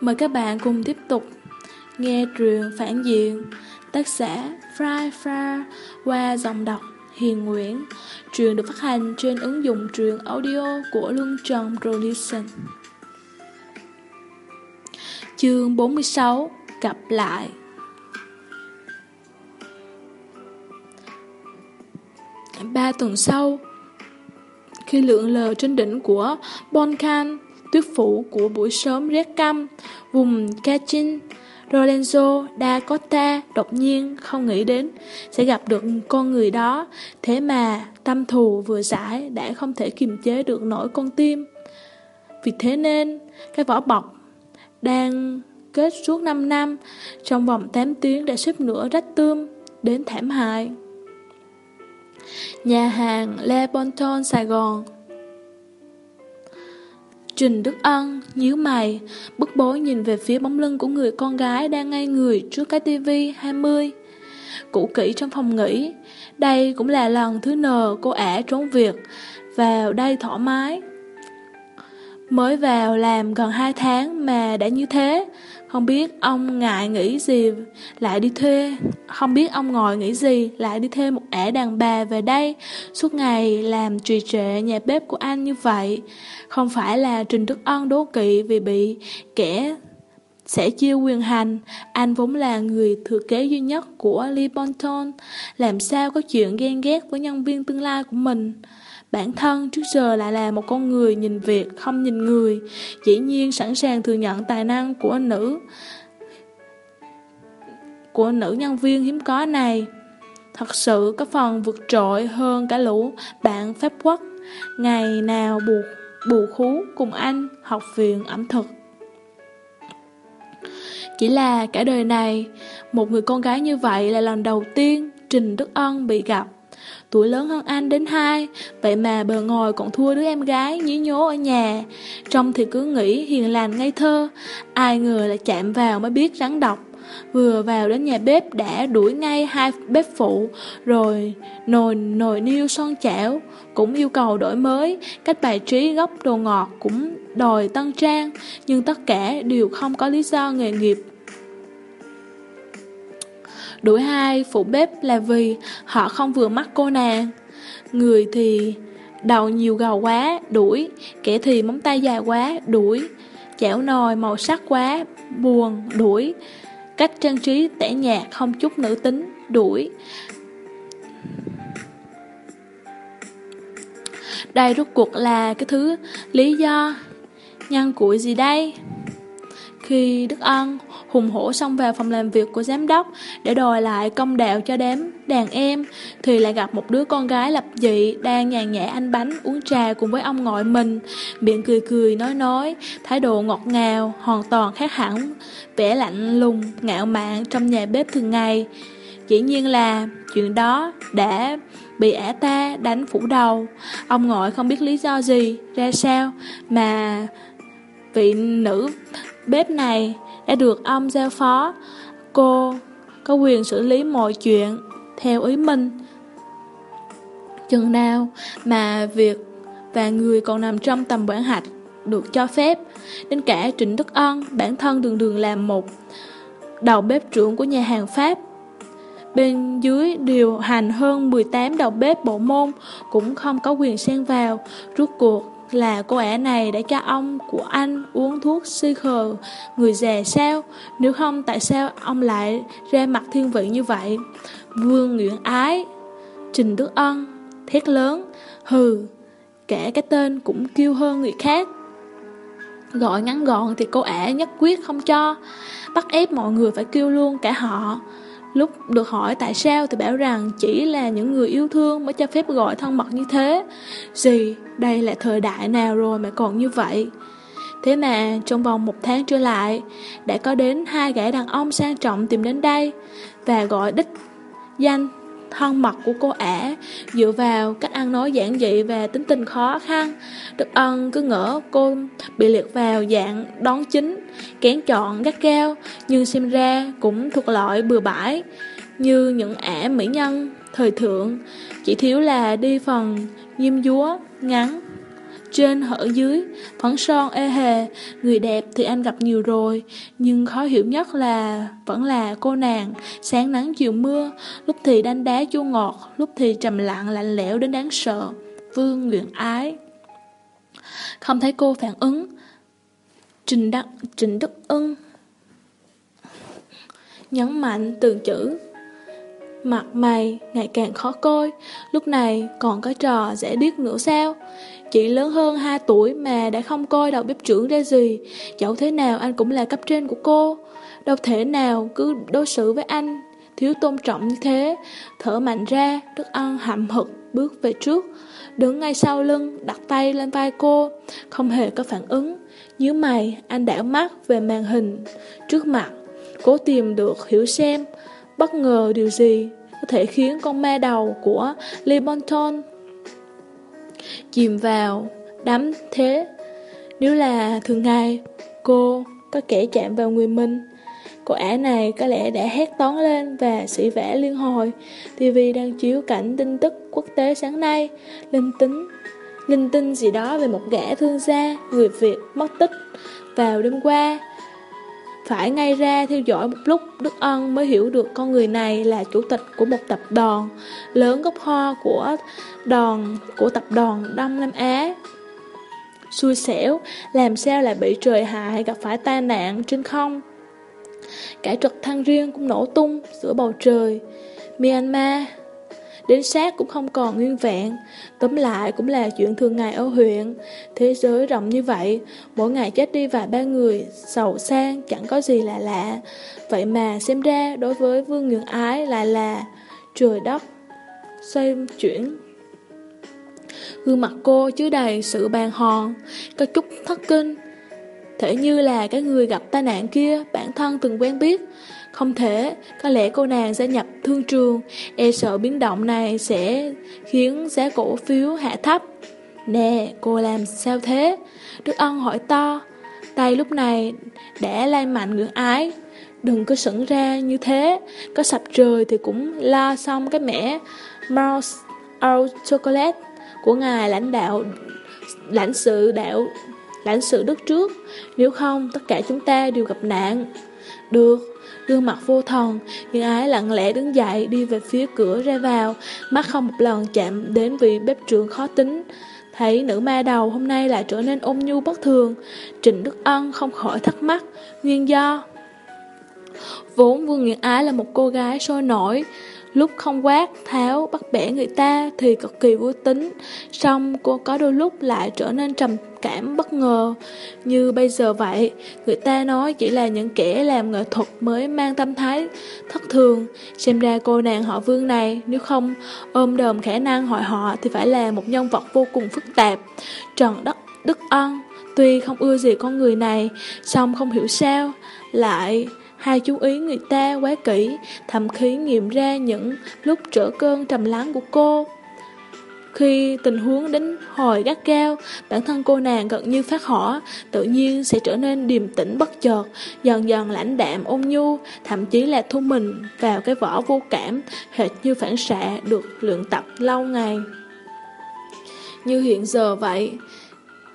Mời các bạn cùng tiếp tục nghe truyện phản diện tác giả Fry Fry qua dòng đọc Hiền Nguyễn. Truyện được phát hành trên ứng dụng truyện audio của Luân Trần Production. Chương 46 Gặp lại Ba tuần sau, khi lượn lờ trên đỉnh của Bonkan, tuyết phủ của buổi sớm rét căm, vùng Kachin, Lorenzo da Costa đột nhiên không nghĩ đến sẽ gặp được con người đó, thế mà tâm thù vừa giải đã không thể kiềm chế được nổi con tim. Vì thế nên, cái vỏ bọc đang kết suốt 5 năm, trong vòng 8 tiếng đã xếp nửa rách tươm, đến thảm hại. Nhà hàng Le Bonton Sài Gòn Trình Đức Ân nhíu mày, bức bối nhìn về phía bóng lưng của người con gái đang ngay người trước cái tivi 20. Cũ kỹ trong phòng nghỉ, đây cũng là lần thứ nờ cô ả trốn việc, vào đây thoải mái. Mới vào làm gần 2 tháng mà đã như thế, không biết ông ngại nghĩ gì, lại đi thuê. Không biết ông ngồi nghĩ gì, lại đi thuê một ẻ đàn bà về đây. Suốt ngày làm trì trệ nhà bếp của anh như vậy. Không phải là Trình Đức Ân đố kỵ vì bị kẻ sẽ chia quyền hành. Anh vốn là người thừa kế duy nhất của Lee Bonton Làm sao có chuyện ghen ghét với nhân viên tương lai của mình? Bản thân trước giờ lại là một con người nhìn việc, không nhìn người, dĩ nhiên sẵn sàng thừa nhận tài năng của nữ của nữ nhân viên hiếm có này. Thật sự có phần vượt trội hơn cả lũ bạn Pháp Quốc, ngày nào buộc bù khú cùng anh học viện ẩm thực. Chỉ là cả đời này, một người con gái như vậy là lần đầu tiên Trình Đức Ân bị gặp tuổi lớn hơn anh đến hai, vậy mà bờ ngồi còn thua đứa em gái nhí nhố ở nhà. Trong thì cứ nghĩ hiền lành ngây thơ, ai ngờ lại chạm vào mới biết rắn độc. Vừa vào đến nhà bếp đã đuổi ngay hai bếp phụ, rồi nồi nồi niêu son chảo, cũng yêu cầu đổi mới, cách bài trí góc đồ ngọt cũng đòi tân trang, nhưng tất cả đều không có lý do nghề nghiệp Đuổi hai phụ bếp là vì họ không vừa mắt cô nàng. Người thì đầu nhiều gầu quá, đuổi. Kẻ thì móng tay dài quá, đuổi. Chảo nồi màu sắc quá, buồn, đuổi. Cách trang trí tẻ nhạt không chút nữ tính, đuổi. Đây rốt cuộc là cái thứ lý do Nhân củi gì đây? Khi Đức Ân hùng hổ xông vào phòng làm việc của giám đốc để đòi lại công đạo cho đám đàn em, thì lại gặp một đứa con gái lập dị đang nhàn nhã ăn bánh uống trà cùng với ông ngoại mình, miệng cười cười nói nói, thái độ ngọt ngào, hoàn toàn khác hẳn, vẻ lạnh lùng, ngạo mạn trong nhà bếp thường ngày. Dĩ nhiên là chuyện đó đã bị ả ta đánh phủ đầu. Ông ngoại không biết lý do gì, ra sao, mà vị nữ bếp này đã được ông giao phó. Cô có quyền xử lý mọi chuyện theo ý mình. Chừng nào mà việc và người còn nằm trong tầm quản hạch được cho phép, đến cả Trịnh Đức Ân bản thân đường đường làm một đầu bếp trưởng của nhà hàng Pháp. Bên dưới điều hành hơn 18 đầu bếp bộ môn cũng không có quyền xen vào, rút cuộc là cô ả này đã cho ông của anh uống thuốc si khờ người già sao? Nếu không tại sao ông lại ra mặt thiên vị như vậy? Vương Nguyễn Ái, Trình Đức Ân, thét lớn, hừ, kể cái tên cũng kêu hơn người khác. Gọi ngắn gọn thì cô ả nhất quyết không cho, bắt ép mọi người phải kêu luôn cả họ. Lúc được hỏi tại sao thì bảo rằng chỉ là những người yêu thương mới cho phép gọi thân mật như thế. Gì, đây là thời đại nào rồi mà còn như vậy? Thế mà trong vòng một tháng trở lại, đã có đến hai gã đàn ông sang trọng tìm đến đây và gọi đích danh thân mật của cô ả dựa vào cách ăn nói giản dị và tính tình khó khăn. Đức Ân cứ ngỡ cô bị liệt vào dạng đón chính, kén chọn gắt gao, nhưng xem ra cũng thuộc loại bừa bãi, như những ả mỹ nhân thời thượng, chỉ thiếu là đi phần diêm dúa ngắn trên hở dưới, phấn son ê hề, người đẹp thì anh gặp nhiều rồi, nhưng khó hiểu nhất là vẫn là cô nàng, sáng nắng chiều mưa, lúc thì đánh đá chua ngọt, lúc thì trầm lặng lạnh lẽo đến đáng sợ. Vương Nguyện Ái. Không thấy cô phản ứng. Trình, Đắc, Trình Đức Ưng Nhấn mạnh từ chữ. Mặt mày ngày càng khó coi. Lúc này còn có trò dễ điếc nữa sao? Chị lớn hơn 2 tuổi mà đã không coi đầu bếp trưởng ra gì. Dẫu thế nào anh cũng là cấp trên của cô. Đâu thể nào cứ đối xử với anh. Thiếu tôn trọng như thế, Thở mạnh ra Đức ân hậm hực bước về trước. Đứng ngay sau lưng, Đặt tay lên vai cô, Không hề có phản ứng. Nhíu mày, anh đảo mắt về màn hình Trước mặt, Cố tìm được hiểu xem Bất ngờ điều gì Có thể khiến con ma đầu của Lee Bonton chìm vào đắm thế. Nếu là thường ngày, cô có kẻ chạm vào người mình, cô ả này có lẽ đã hét toán lên và sĩ vẽ liên hồi. TV đang chiếu cảnh tin tức quốc tế sáng nay, linh tính linh tinh gì đó về một gã thương gia, người Việt mất tích vào đêm qua. Phải ngay ra theo dõi một lúc, Đức Ân mới hiểu được con người này là chủ tịch của một tập đoàn lớn gốc ho của đoàn của tập đoàn Đông Nam Á. Xui xẻo, làm sao lại bị trời hại gặp phải tai nạn trên không. Cả trực thăng riêng cũng nổ tung giữa bầu trời. Myanmar Đến sát cũng không còn nguyên vẹn. Tóm lại cũng là chuyện thường ngày ở huyện. Thế giới rộng như vậy, Mỗi ngày chết đi vài ba người Sầu sang, chẳng có gì là lạ. Vậy mà xem ra đối với Vương Nhượng Ái lại là Trời đất Xoay chuyển. Gương mặt cô chứa đầy sự bàn hòn Có chút thất kinh. Thể như là cái người gặp tai nạn kia, Bản thân từng quen biết không thể, có lẽ cô nàng sẽ nhập thương trường, e sợ biến động này sẽ khiến giá cổ phiếu hạ thấp. Nè, cô làm sao thế? Đức Ân hỏi to, tay lúc này đã lai mạnh ngưỡng ái. Đừng có sững ra như thế, có sập trời thì cũng lo xong cái mẻ Mouse Out Chocolate của ngài lãnh đạo lãnh sự đạo lãnh sự đất trước. Nếu không tất cả chúng ta đều gặp nạn. Được gương mặt vô thần, nhưng ái lặng lẽ đứng dậy đi về phía cửa ra vào, mắt không một lần chạm đến vị bếp trưởng khó tính. Thấy nữ ma đầu hôm nay lại trở nên ôn nhu bất thường, Trịnh Đức Ân không khỏi thắc mắc, nguyên do. Vốn Vương Nguyễn Ái là một cô gái sôi nổi, Lúc không quát, tháo, bắt bẻ người ta thì cực kỳ vui tính, xong cô có đôi lúc lại trở nên trầm cảm bất ngờ. Như bây giờ vậy, người ta nói chỉ là những kẻ làm nghệ thuật mới mang tâm thái thất thường. Xem ra cô nàng họ vương này, nếu không ôm đờm khả năng hỏi họ thì phải là một nhân vật vô cùng phức tạp. Trần Đất Đức Ân, tuy không ưa gì con người này, xong không hiểu sao, lại Hai chú ý người ta quá kỹ, thậm khí nghiệm ra những lúc trở cơn trầm lắng của cô. Khi tình huống đến hồi gắt cao, bản thân cô nàng gần như phát hỏa, tự nhiên sẽ trở nên điềm tĩnh bất chợt, dần dần lãnh đạm ôn nhu, thậm chí là thu mình vào cái vỏ vô cảm, hệt như phản xạ được luyện tập lâu ngày. Như hiện giờ vậy,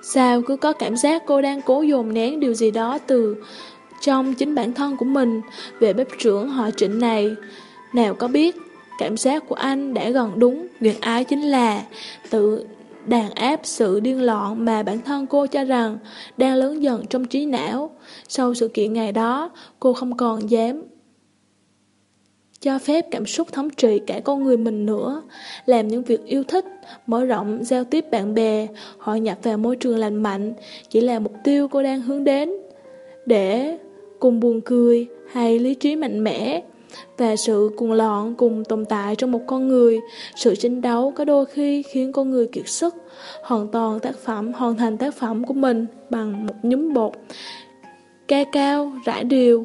sao cứ có cảm giác cô đang cố dồn nén điều gì đó từ trong chính bản thân của mình về bếp trưởng họ trịnh này. Nào có biết, cảm giác của anh đã gần đúng, nguyện ái chính là tự đàn áp sự điên loạn mà bản thân cô cho rằng đang lớn dần trong trí não. Sau sự kiện ngày đó, cô không còn dám cho phép cảm xúc thống trị cả con người mình nữa, làm những việc yêu thích, mở rộng giao tiếp bạn bè, hội nhập vào môi trường lành mạnh, chỉ là mục tiêu cô đang hướng đến. Để cùng buồn cười hay lý trí mạnh mẽ và sự cuồng loạn cùng tồn tại trong một con người. Sự tranh đấu có đôi khi khiến con người kiệt sức, hoàn toàn tác phẩm, hoàn thành tác phẩm của mình bằng một nhúm bột, ca cao rải đều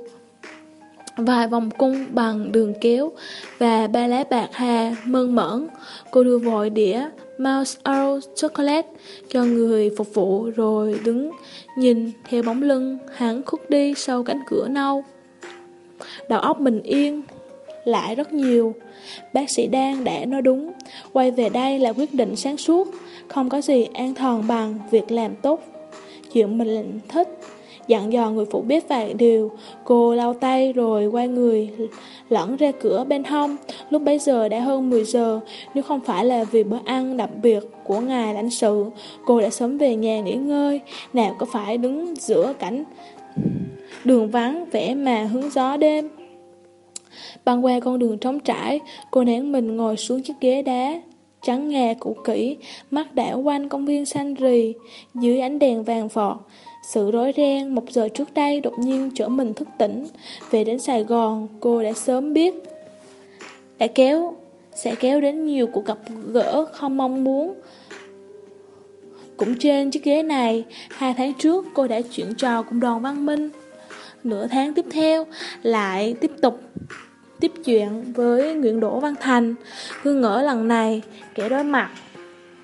vài vòng cung bằng đường kéo và ba lá bạc hà mơn mởn. Cô đưa vội đĩa mouse Earl chocolate cho người phục vụ rồi đứng nhìn theo bóng lưng hắn khuất đi sau cánh cửa nâu. Đầu óc bình yên, lại rất nhiều. Bác sĩ Đan đã nói đúng, quay về đây là quyết định sáng suốt, không có gì an toàn bằng việc làm tốt chuyện mình thích dặn dò người phụ bếp vài điều. Cô lau tay rồi quay người lẫn ra cửa bên hông. Lúc bấy giờ đã hơn 10 giờ. Nếu không phải là vì bữa ăn đặc biệt của ngài lãnh sự cô đã sớm về nhà nghỉ ngơi. Nào có phải đứng giữa cảnh đường vắng vẻ mà hướng gió đêm? Băng qua con đường trống trải cô nén mình ngồi xuống chiếc ghế đá trắng ngà cũ kỹ, mắt đảo quanh công viên xanh rì, dưới ánh đèn vàng vọt. Sự rối ren một giờ trước đây đột nhiên trở mình thức tỉnh. Về đến Sài Gòn, cô đã sớm biết. Đã kéo, sẽ kéo đến nhiều cuộc gặp gỡ không mong muốn. Cũng trên chiếc ghế này, hai tháng trước cô đã chuyển trò cùng đoàn văn minh. Nửa tháng tiếp theo, lại tiếp tục tiếp chuyện với Nguyễn Đỗ Văn Thành. Cứ ngỡ lần này, kẻ đối mặt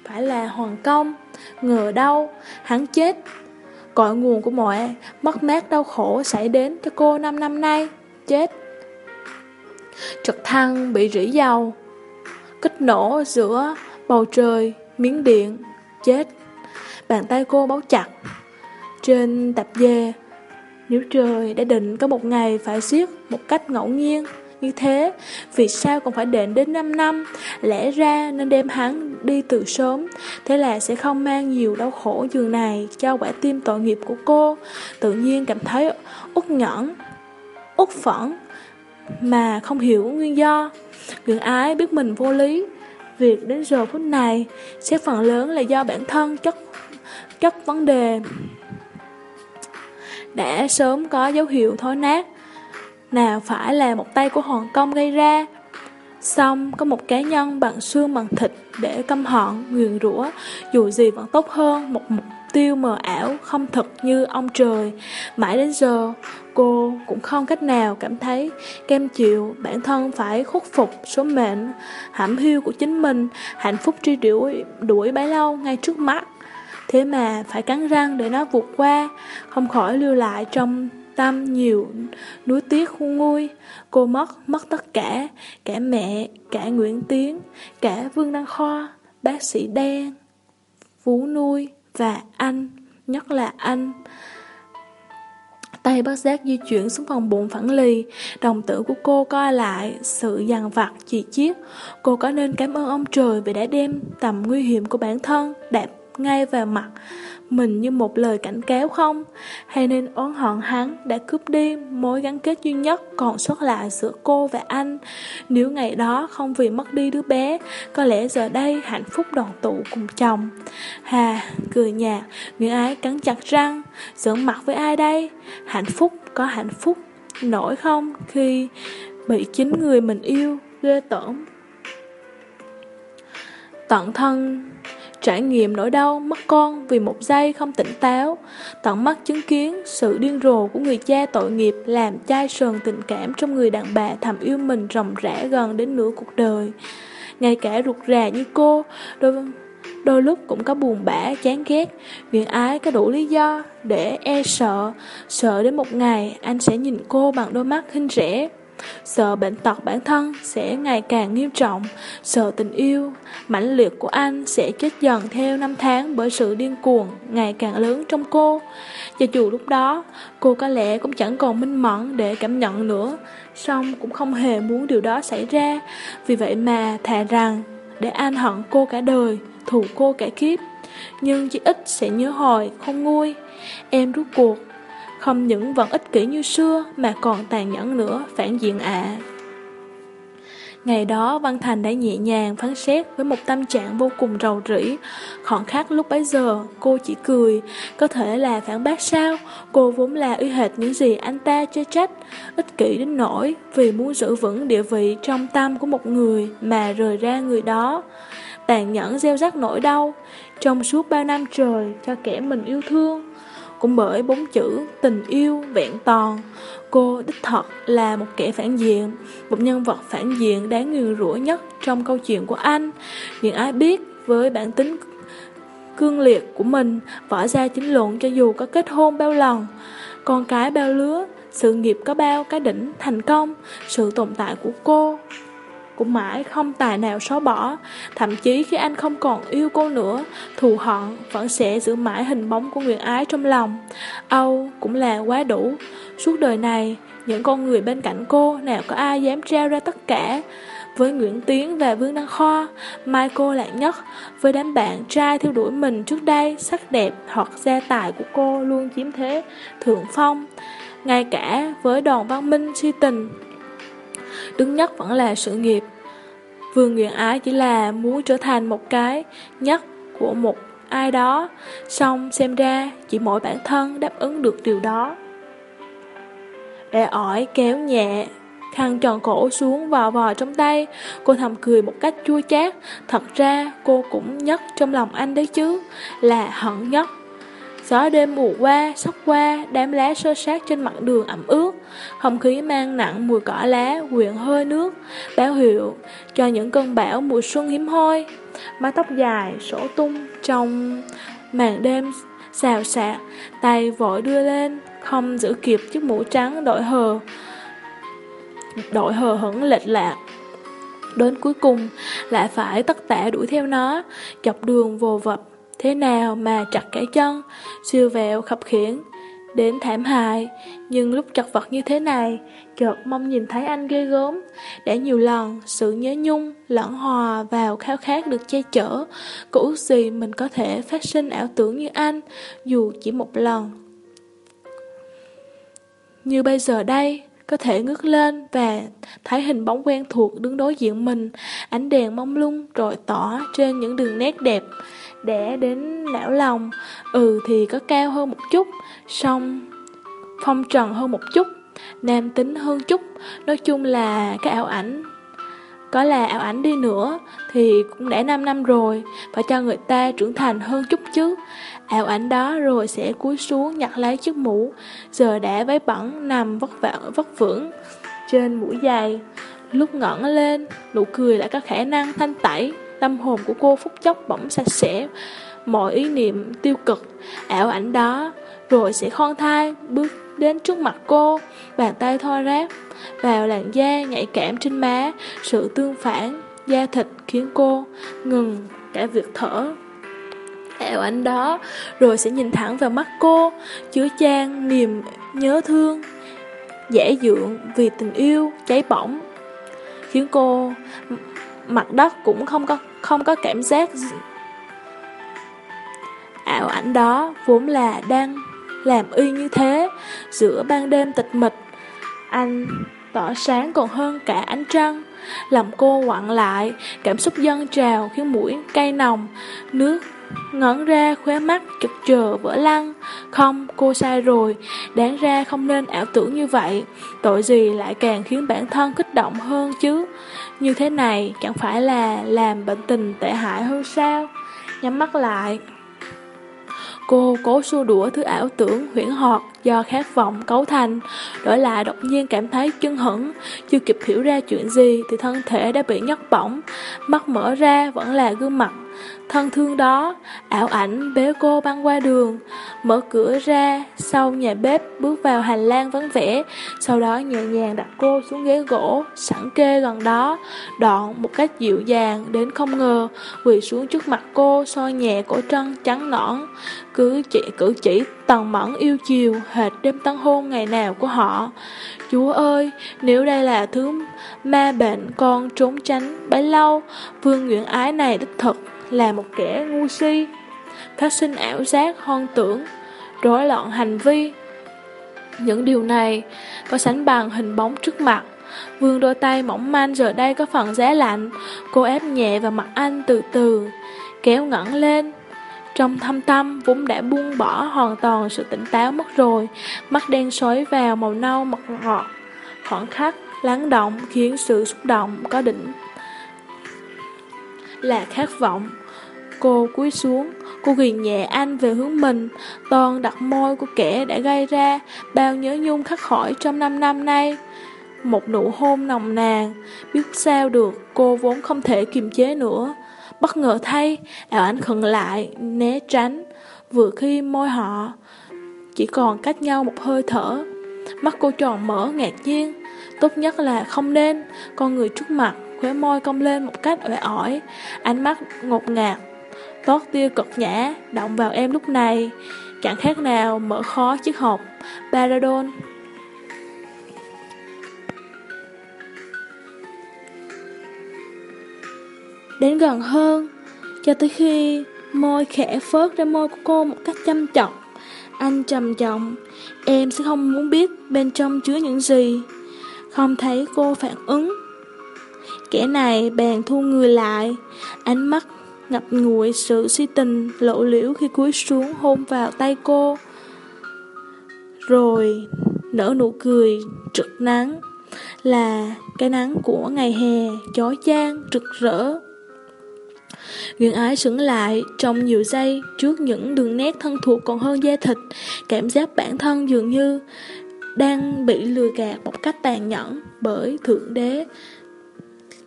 phải là Hoàng Công. Ngờ đâu, hắn chết. Cội nguồn của mọi mất mát đau khổ xảy đến cho cô 5 năm nay. Chết. Trực thăng bị rỉ dầu. Kích nổ giữa bầu trời, miếng điện. Chết. Bàn tay cô bấu chặt. Trên tạp dề, nếu trời đã định có một ngày phải xiết một cách ngẫu nhiên như thế. Vì sao còn phải đợi đến 5 năm? Lẽ ra nên đem hắn đi từ sớm Thế là sẽ không mang nhiều đau khổ giường này Cho quả tim tội nghiệp của cô. Tự nhiên cảm thấy út nhẫn Út phẫn Mà không hiểu nguyên do. Người ái biết mình vô lý. Việc đến giờ phút này Sẽ phần lớn là do bản thân chất, chất vấn đề. Đã sớm có dấu hiệu thối nát nào phải là một tay của Hoàng Công gây ra. Xong, có một cá nhân bằng xương bằng thịt để căm hận, nguyền rủa, dù gì vẫn tốt hơn một mục tiêu mờ ảo, không thật như ông trời. Mãi đến giờ, cô cũng không cách nào cảm thấy kem chịu bản thân phải khuất phục số mệnh, hãm hiu của chính mình, hạnh phúc truy đuổi, đuổi bấy lâu ngay trước mắt. Thế mà phải cắn răng để nó vượt qua, không khỏi lưu lại trong tâm nhiều núi tiếc khu nguôi. Cô mất mất tất cả cả mẹ, cả nguyễn tiến, cả vương đăng kho bác sĩ đen, phú nuôi và anh, nhất là anh. Tay bác giác di chuyển xuống phòng bụng phẳng lì. Đồng tử của cô coi lại, Sự dằn vặt chỉ chiết. Cô có nên cảm ơn ông trời Vì đã đem tầm nguy hiểm của bản thân Đạp ngay vào mặt mình như một lời cảnh cáo không? Hay nên oán hận hắn đã cướp đi mối gắn kết duy nhất còn sót lại giữa cô và anh? Nếu ngày đó không vì mất đi đứa bé, có lẽ giờ đây hạnh phúc đoàn tụ cùng chồng. Hà, cười nhạt, người ái cắn chặt răng, giỡn mặt với ai đây? Hạnh phúc có hạnh phúc, nổi không khi bị chính người mình yêu ghê tởm tận thân Trải nghiệm nỗi đau mất con vì một giây không tỉnh táo. Tận mắt chứng kiến sự điên rồ của người cha tội nghiệp Làm chai sờn tình cảm trong người đàn bà thầm yêu mình ròng rã gần đến nửa cuộc đời. Ngay cả ruột rà như cô Đôi, đôi lúc cũng có buồn bã, chán ghét. Nguyện ái có đủ lý do để e sợ. Sợ đến một ngày anh sẽ nhìn cô bằng đôi mắt khinh rẻ Sợ bệnh tật bản thân sẽ ngày càng nghiêm trọng. Sợ tình yêu, mãnh liệt của anh sẽ chết dần theo năm tháng Bởi sự điên cuồng ngày càng lớn trong cô. Cho dù lúc đó, cô có lẽ cũng chẳng còn minh mẫn để cảm nhận nữa. Xong cũng không hề muốn điều đó xảy ra. Vì vậy mà thà rằng để anh hận cô cả đời, Thù cô cả kiếp. Nhưng chỉ ít sẽ nhớ hồi, không nguôi. Em rút cuộc không những vẫn ích kỷ như xưa Mà còn tàn nhẫn nữa Phản diện ạ Ngày đó Văn Thành đã nhẹ nhàng phán xét với một tâm trạng vô cùng rầu rĩ. Khoảng khắc lúc bấy giờ, cô chỉ cười. Có thể là phản bác sao? Cô vốn là uy hệt những gì anh ta chê trách. Ích kỷ đến nỗi vì muốn giữ vững địa vị trong tâm của một người mà rời ra người đó. Tàn nhẫn gieo rắc nỗi đau trong suốt bao năm trời cho kẻ mình yêu thương. Cũng bởi bốn chữ tình yêu vẹn toàn. Cô đích thật là một kẻ phản diện, Một nhân vật phản diện đáng nguyền rủa nhất trong câu chuyện của anh. Nhưng ai biết với bản tính cương liệt của mình, Võ ra chính luận cho dù có kết hôn bao lần, Con cái bao lứa, Sự nghiệp có bao cái đỉnh thành công, Sự tồn tại của cô cũng mãi không tài nào xóa bỏ. Thậm chí khi anh không còn yêu cô nữa, thù hận vẫn sẽ giữ mãi hình bóng của nguyễn Ái trong lòng. Âu cũng là quá đủ. Suốt đời này, những con người bên cạnh cô nào có ai dám trao ra tất cả. Với Nguyễn Tiến và Vương Đăng Kho, Mai cô lạc nhất, với đám bạn trai theo đuổi mình trước đây, sắc đẹp hoặc gia tài của cô luôn chiếm thế, thượng phong. Ngay cả với đoàn văn minh si tình, đứng nhất vẫn là sự nghiệp. Vương Nguyễn Ái chỉ là muốn trở thành một cái nhất của một ai đó, xong xem ra chỉ mỗi bản thân đáp ứng được điều đó. Để ỏi kéo nhẹ khăn tròn cổ xuống vò vò trong tay. Cô thầm cười một cách chua chát. Thật ra cô cũng nhất trong lòng anh đấy chứ, là hận nhất. Gió đêm mùa qua, sóc qua, đám lá sơ sát trên mặt đường ẩm ướt. Không khí mang nặng mùi cỏ lá, quyện hơi nước, báo hiệu cho những cơn bão mùa xuân hiếm hoi. Mái tóc dài, sổ tung trong màn đêm xào xạc, tay vội đưa lên, không giữ kịp chiếc mũ trắng đội hờ đội hờ hững lệch lạc. Đến cuối cùng, lại phải tất tả đuổi theo nó, chọc đường vô vập, thế nào mà chặt cái chân, siêu vẹo khập khiển, đến thảm hại. Nhưng lúc chặt vật như thế này, chợt mong nhìn thấy anh ghê gớm. Đã nhiều lần, sự nhớ nhung lẫn hòa vào khao khát được che chở. Cô ước gì mình có thể phát sinh ảo tưởng như anh, dù chỉ một lần. Như bây giờ đây, có thể ngước lên và thấy hình bóng quen thuộc đứng đối diện mình, ánh đèn mông lung rồi tỏ trên những đường nét đẹp, đẻ đến não lòng. Ừ thì có cao hơn một chút, xong phong trần hơn một chút, nam tính hơn chút, nói chung là cái ảo ảnh có là ảo ảnh đi nữa thì cũng đã 5 năm rồi, phải cho người ta trưởng thành hơn chút chứ. Ảo ảnh đó rồi sẽ cúi xuống nhặt lấy chiếc mũ, giờ đã váy bẩn nằm vất vả vất vưởng trên mũi dài. Lúc ngẩng lên, nụ cười lại có khả năng thanh tẩy, tâm hồn của cô phút chốc bỗng sạch sẽ, mọi ý niệm tiêu cực, ảo ảnh đó, rồi sẽ khon thai bước đến trước mặt cô, bàn tay thoa ráp vào làn da nhạy cảm trên má, sự tương phản, da thịt khiến cô ngừng cả việc thở. Ảo ảnh đó, rồi sẽ nhìn thẳng vào mắt cô, chứa chan niềm nhớ thương, dễ dượng vì tình yêu, cháy bỏng, khiến cô mặt đất cũng không có không có cảm giác. Ảo ảnh đó vốn là đang làm y như thế, giữa ban đêm tịch mịch, anh tỏ sáng còn hơn cả ánh trăng. Làm cô quặn lại, Cảm xúc dâng trào khiến mũi cay nồng, Nước ngẩn ra khóe mắt chực chờ vỡ lăn. Không, cô sai rồi. Đáng ra không nên ảo tưởng như vậy. Tội gì lại càng khiến bản thân kích động hơn chứ? Như thế này chẳng phải là làm bệnh tình tệ hại hơn sao? Nhắm mắt lại. Cô cố xua đũa thứ ảo tưởng huyễn hoặc do khát vọng cấu thành, đổi lại đột nhiên cảm thấy chân hững, chưa kịp hiểu ra chuyện gì thì thân thể đã bị nhấc bỏng, mắt mở ra vẫn là gương mặt. Thân thương đó, ảo ảnh bế cô băng qua đường, mở cửa ra, sau nhà bếp bước vào hành lang vắng vẻ, sau đó nhẹ nhàng đặt cô xuống ghế gỗ, sẵn kê gần đó, đoạn một cách dịu dàng đến không ngờ, quỳ xuống trước mặt cô soi nhẹ cổ trân trắng nõn, cứ chỉ cử chỉ tần mẫn yêu chiều hệt đêm tân hôn ngày nào của họ. Chúa ơi, nếu đây là thứ ma bệnh con trốn tránh bấy lâu, vương nguyện ái này đích thực là một kẻ ngu si, phát sinh ảo giác hoang tưởng, rối loạn hành vi. Những điều này có sánh bằng hình bóng trước mặt. Vương đôi tay mỏng manh giờ đây có phần giá lạnh, cô ép nhẹ vào mặt anh từ từ, kéo ngẩng lên. Trong thâm tâm vốn đã buông bỏ hoàn toàn sự tỉnh táo mất rồi, mắt đen sói vào màu nâu mật ngọt, khoảng khắc lắng động khiến sự xúc động có đỉnh là khát vọng. Cô cúi xuống, cô ghi nhẹ anh về hướng mình, toàn đặt môi của kẻ đã gây ra bao nhớ nhung khắc khỏi trong năm năm nay. Một nụ hôn nồng nàn, biết sao được, cô vốn không thể kiềm chế nữa. Bất ngờ thay, ảo ảnh khựng lại, né tránh, vừa khi môi họ chỉ còn cách nhau một hơi thở. Mắt cô tròn mở ngạc nhiên, tốt nhất là không nên, con người trước mặt khóe môi cong lên một cách uể ỏi, ánh mắt ngột ngạt, tốt tia cực nhã, động vào em lúc này, chẳng khác nào mở khó chiếc hộp Paradon. Đến gần hơn, cho tới khi môi khẽ phớt ra môi của cô một cách chăm trọng Anh trầm trọng, em sẽ không muốn biết bên trong chứa những gì. Không thấy cô phản ứng. Kẻ này bèn thu người lại, ánh mắt ngập ngụy sự si tình lộ liễu khi cúi xuống hôn vào tay cô. Rồi nở nụ cười trực nắng là cái nắng của ngày hè chói chang rực rỡ. Nguyện ái sững lại trong nhiều giây trước những đường nét thân thuộc còn hơn da thịt, cảm giác bản thân dường như đang bị lừa gạt một cách tàn nhẫn bởi Thượng Đế.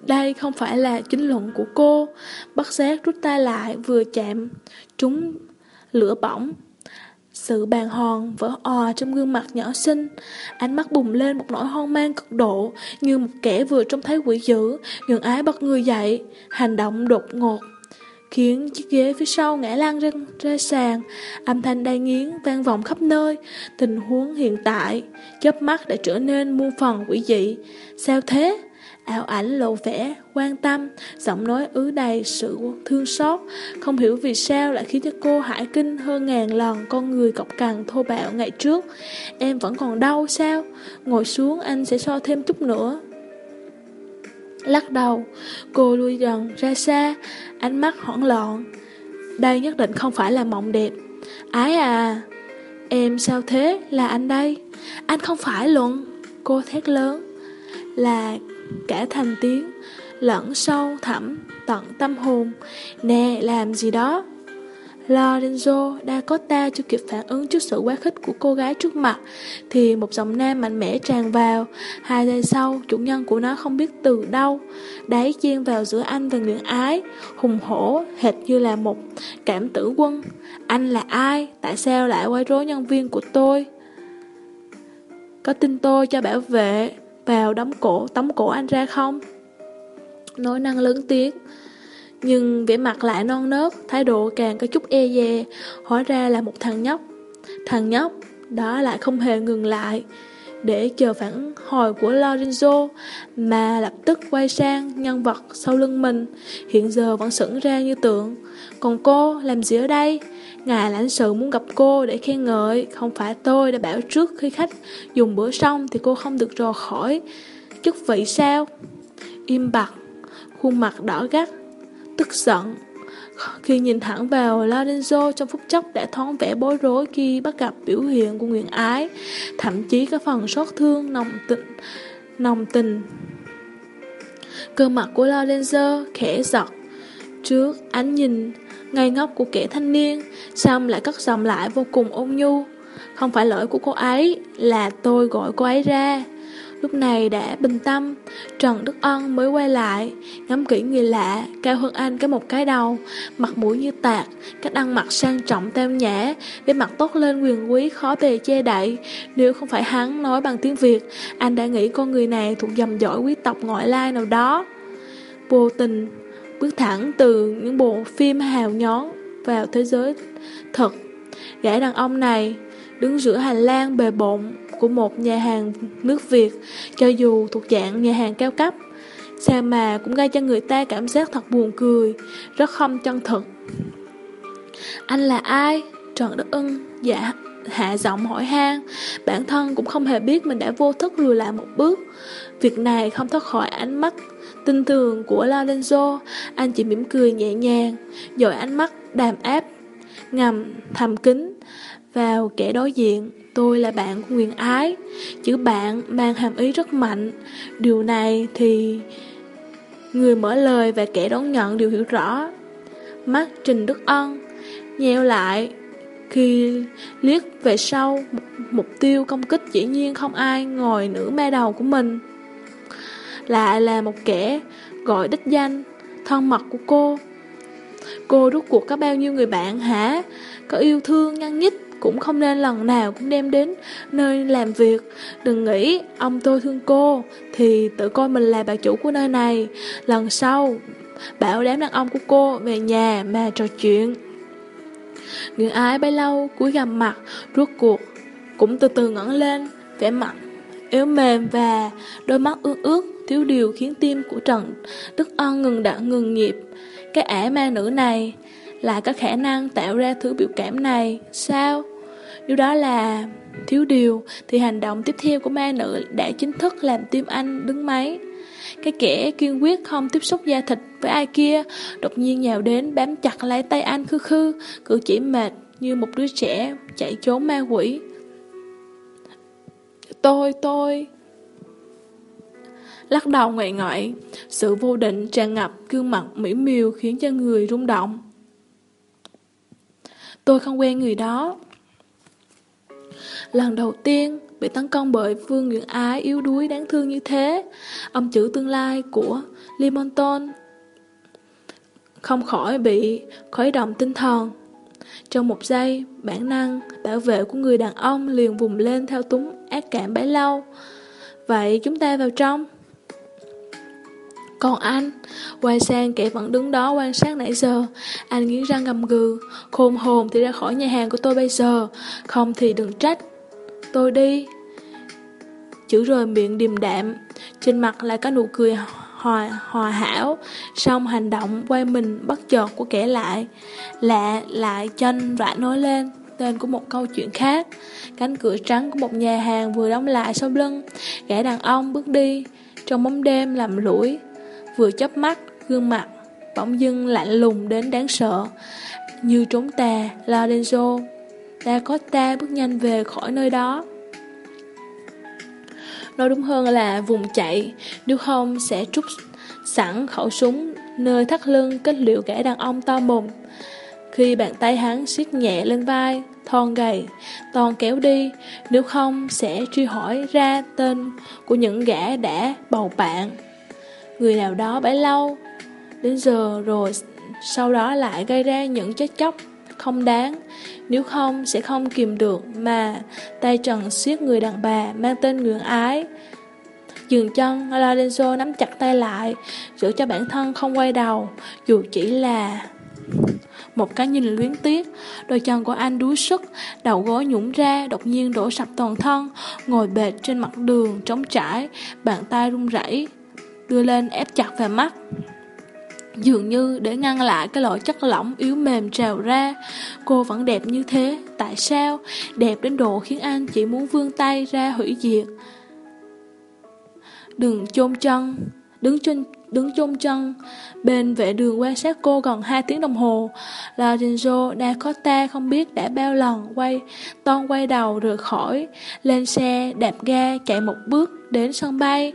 Đây không phải là chính luận của cô, bắt giác rút tay lại vừa chạm, trúng lửa bỏng. Sự bàn hoàng vỡ ò trong gương mặt nhỏ xinh, ánh mắt bùng lên một nỗi hoang mang cực độ, như một kẻ vừa trông thấy quỷ dữ, nhường ái bắt người dậy, hành động đột ngột, khiến chiếc ghế phía sau ngã lăn ra, ra sàn, âm thanh đai nghiến vang vọng khắp nơi. Tình huống hiện tại, chớp mắt đã trở nên muôn phần quỷ dị. Sao thế? Ảo ảnh lộ vẻ, quan tâm, giọng nói ứ đầy sự thương xót, không hiểu vì sao lại khiến cho cô hải kinh hơn ngàn lần con người cọc cằn thô bạo ngày trước. Em vẫn còn đau sao? Ngồi xuống anh sẽ so thêm chút nữa. Lắc đầu, cô lui dần ra xa, ánh mắt hoảng loạn. Đây nhất định không phải là mộng đẹp. Ái à, em sao thế, là anh đây. Anh không phải luận, cô thét lớn. Là cả thành tiếng, lẫn sâu thẳm, tận tâm hồn. Nè, làm gì đó? Lorenzo Da Costa chưa kịp phản ứng trước sự quá khích của cô gái trước mặt Thì một giọng nam mạnh mẽ tràn vào Hai giây sau, chủ nhân của nó không biết từ đâu Đáy chen vào giữa anh và Nguyễn Ái Hùng hổ, hệt như là một cảm tử quân Anh là ai? Tại sao lại quay rối nhân viên của tôi? Có tin tôi cho bảo vệ vào đóng cổ, tống cổ anh ra không? Nói năng lớn tiếng nhưng vẻ mặt lại non nớt, thái độ càng có chút e dè, hóa ra là một thằng nhóc. Thằng nhóc, đó lại không hề ngừng lại, để chờ phản hồi của Lorenzo, mà lập tức quay sang nhân vật sau lưng mình, hiện giờ vẫn sững ra như tượng. Còn cô, làm gì ở đây? Ngài lãnh sự muốn gặp cô để khen ngợi, không phải tôi đã bảo trước khi khách dùng bữa xong thì cô không được rời khỏi. Chức vị sao? Im bặt, khuôn mặt đỏ gắt, tức giận. Khi nhìn thẳng vào Lorenzo trong phút chốc đã thoáng vẻ bối rối khi bắt gặp biểu hiện của Nguyễn ái, thậm chí có phần xót thương, nồng tình. Nồng tình. Cơ mặt của Lorenzo khẽ giật. Trước ánh nhìn ngây ngốc của kẻ thanh niên, xong lại cất giọng lại vô cùng ôn nhu. Không phải lỗi của cô ấy, là tôi gọi cô ấy ra. Lúc này đã bình tâm, Trần Đức Ân mới quay lại, ngắm kỹ người lạ, cao hơn anh cái một cái đầu, mặt mũi như tạc, cách ăn mặc sang trọng tao nhã, vẻ mặt tốt lên quyền quý khó bề che đậy. Nếu không phải hắn nói bằng tiếng Việt, anh đã nghĩ con người này thuộc dòng dõi quý tộc ngoại lai nào đó. Vô tình, bước thẳng từ những bộ phim hào nhón vào thế giới thật. Gã đàn ông này đứng giữa hành lang bề bộn của một nhà hàng nước Việt, cho dù thuộc dạng nhà hàng cao cấp. Sao mà cũng gây cho người ta cảm giác thật buồn cười, rất không chân thực. Anh là ai? Trần Đức Ân dạ hạ giọng hỏi han Bản thân cũng không hề biết mình đã vô thức lùi lại một bước Việc này không thoát khỏi ánh mắt Tinh tường của Lorenzo Anh chỉ mỉm cười nhẹ nhàng Rồi ánh mắt đàm áp Ngầm thầm kính Vào kẻ đối diện Tôi là bạn của Nguyên Ái. Chữ bạn mang hàm ý rất mạnh. Điều này thì Người mở lời và kẻ đón nhận đều hiểu rõ. Mắt Trình Đức Ân Nheo lại Khi liếc về sau. Mục tiêu công kích dĩ nhiên không ai ngồi nửa me đầu của mình. Lại là một kẻ gọi đích danh, Thân mật của cô. Cô rút cuộc có bao nhiêu người bạn hả? Có yêu thương nhăn nhít cũng không nên lần nào cũng đem đến nơi làm việc. Đừng nghĩ ông tôi thương cô, thì tự coi mình là bà chủ của nơi này. Lần sau, bảo đám đàn ông của cô về nhà mà trò chuyện. Người ái bấy lâu, cúi gằm mặt, rốt cuộc, cũng từ từ ngẩng lên, vẻ mặt yếu mềm và đôi mắt ướt ướt thiếu điều khiến tim của Trần Đức Ân ngừng đặng ngừng nhịp. Cái ả ma nữ này là có khả năng tạo ra thứ biểu cảm này, sao? Nếu đó là thiếu điều thì hành động tiếp theo của ma nữ đã chính thức làm tim anh đứng máy. Cái kẻ kiên quyết không tiếp xúc da thịt với ai kia, đột nhiên nhào đến bám chặt lấy tay anh khư khư, cử chỉ mệt như một đứa trẻ chạy trốn ma quỷ. Tôi, tôi... Lắc đầu ngoại ngoại, sự vô định tràn ngập gương mặt mỹ miều khiến cho người rung động. Tôi không quen người đó. Lần đầu tiên bị tấn công bởi Vương Nguyễn Ái yếu đuối đáng thương như thế, âm chữ tương lai của Limonton không khỏi bị khởi động tinh thần. Trong một giây, bản năng bảo vệ của người đàn ông liền vùng lên theo túng ác cảm bấy lâu. Vậy chúng ta vào trong. Còn anh, quay sang kẻ vẫn đứng đó quan sát nãy giờ, anh nghiến răng gầm gừ, khôn hồn thì ra khỏi nhà hàng của tôi bây giờ, không thì đừng trách. Tôi đi. Chữ rời miệng điềm đạm, trên mặt lại có nụ cười hòa, hòa hảo, song hành động quay mình bất chợt của kẻ lại, lạ lại chân rã nói lên. Tên của một câu chuyện khác. Cánh cửa trắng của một nhà hàng vừa đóng lại sau lưng, gã đàn ông bước đi, trong bóng đêm làm lũi, vừa chớp mắt, gương mặt, bỗng dưng lạnh lùng đến đáng sợ. Như trốn tà, Lorenzo, Da Costa bước nhanh về khỏi nơi đó. Nói đúng hơn là vùng chạy, nếu không sẽ trút sẵn khẩu súng nơi thắt lưng kết liệu kẻ đàn ông to mồm. Khi bàn tay hắn siết nhẹ lên vai, thon gầy, toàn kéo đi, nếu không sẽ truy hỏi ra tên của những gã đã bầu bạn. Người nào đó bấy lâu, đến giờ rồi sau đó lại gây ra những chết chóc không đáng, nếu không sẽ không kìm được mà tay trần siết người đàn bà mang tên Nguyễn Ái. Dừng chân, Lorenzo nắm chặt tay lại, giữ cho bản thân không quay đầu, dù chỉ là một cái nhìn luyến tiếc. Đôi chân của anh đuối sức, đầu gối nhũng ra, đột nhiên đổ sập toàn thân, ngồi bệt trên mặt đường, trống trải, bàn tay run rẩy đưa lên ép chặt vào mắt. Dường như để ngăn lại cái loại chất lỏng yếu mềm trào ra, Cô vẫn đẹp như thế Tại sao? Đẹp đến độ khiến anh chỉ muốn vươn tay ra hủy diệt Đừng chôn chân, Đứng trên đứng chung chân. Bên vệ đường quan sát cô gần 2 tiếng đồng hồ, Lorenzo da Costa không biết đã bao lần quay Ton quay đầu rời khỏi, Lên xe, đạp ga, chạy một bước đến sân bay.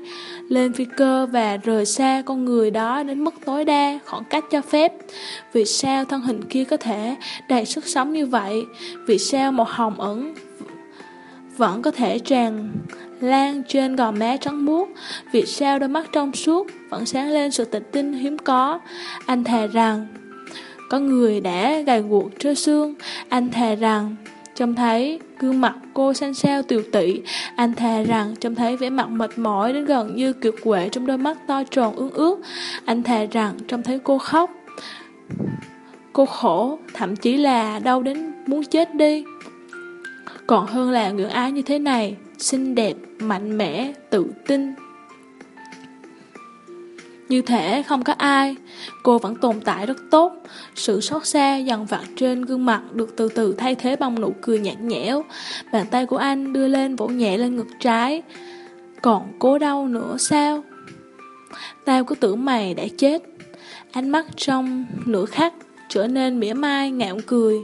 Lên phi cơ và rời xa con người đó đến mức tối đa, khoảng cách cho phép. Vì sao thân hình kia có thể đầy sức sống như vậy? Vì sao một hồng ẩn vẫn có thể tràn lan trên gò má trắng muốt, vì sao đôi mắt trong suốt vẫn sáng lên sự tịch tinh hiếm có. Anh thề rằng, có người đã gầy guộc trơ xương, anh thề rằng, trông thấy gương mặt cô xanh xao tiều tụy. anh thề rằng trông thấy vẻ mặt mệt mỏi đến gần như kiệt quệ trong đôi mắt to tròn ướt ướt, anh thề rằng trông thấy cô khóc. Cô khổ, thậm chí là đau đến muốn chết đi. Còn hơn là ngưỡng ái như thế này xinh đẹp, mạnh mẽ, tự tin. Như thể không có ai, cô vẫn tồn tại rất tốt. Sự xót xa dần vặt trên gương mặt được từ từ thay thế bằng nụ cười nhạt nhẽo. Bàn tay của anh đưa lên vỗ nhẹ lên ngực trái. Còn cố đau nữa sao? Tao cứ tưởng mày đã chết. Ánh mắt trong nửa khắc trở nên mỉa mai ngạo cười.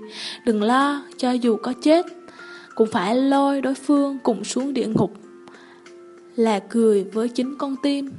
Đừng lo, cho dù có chết cũng phải lôi đối phương cùng xuống địa ngục. Là cười với chính con tim.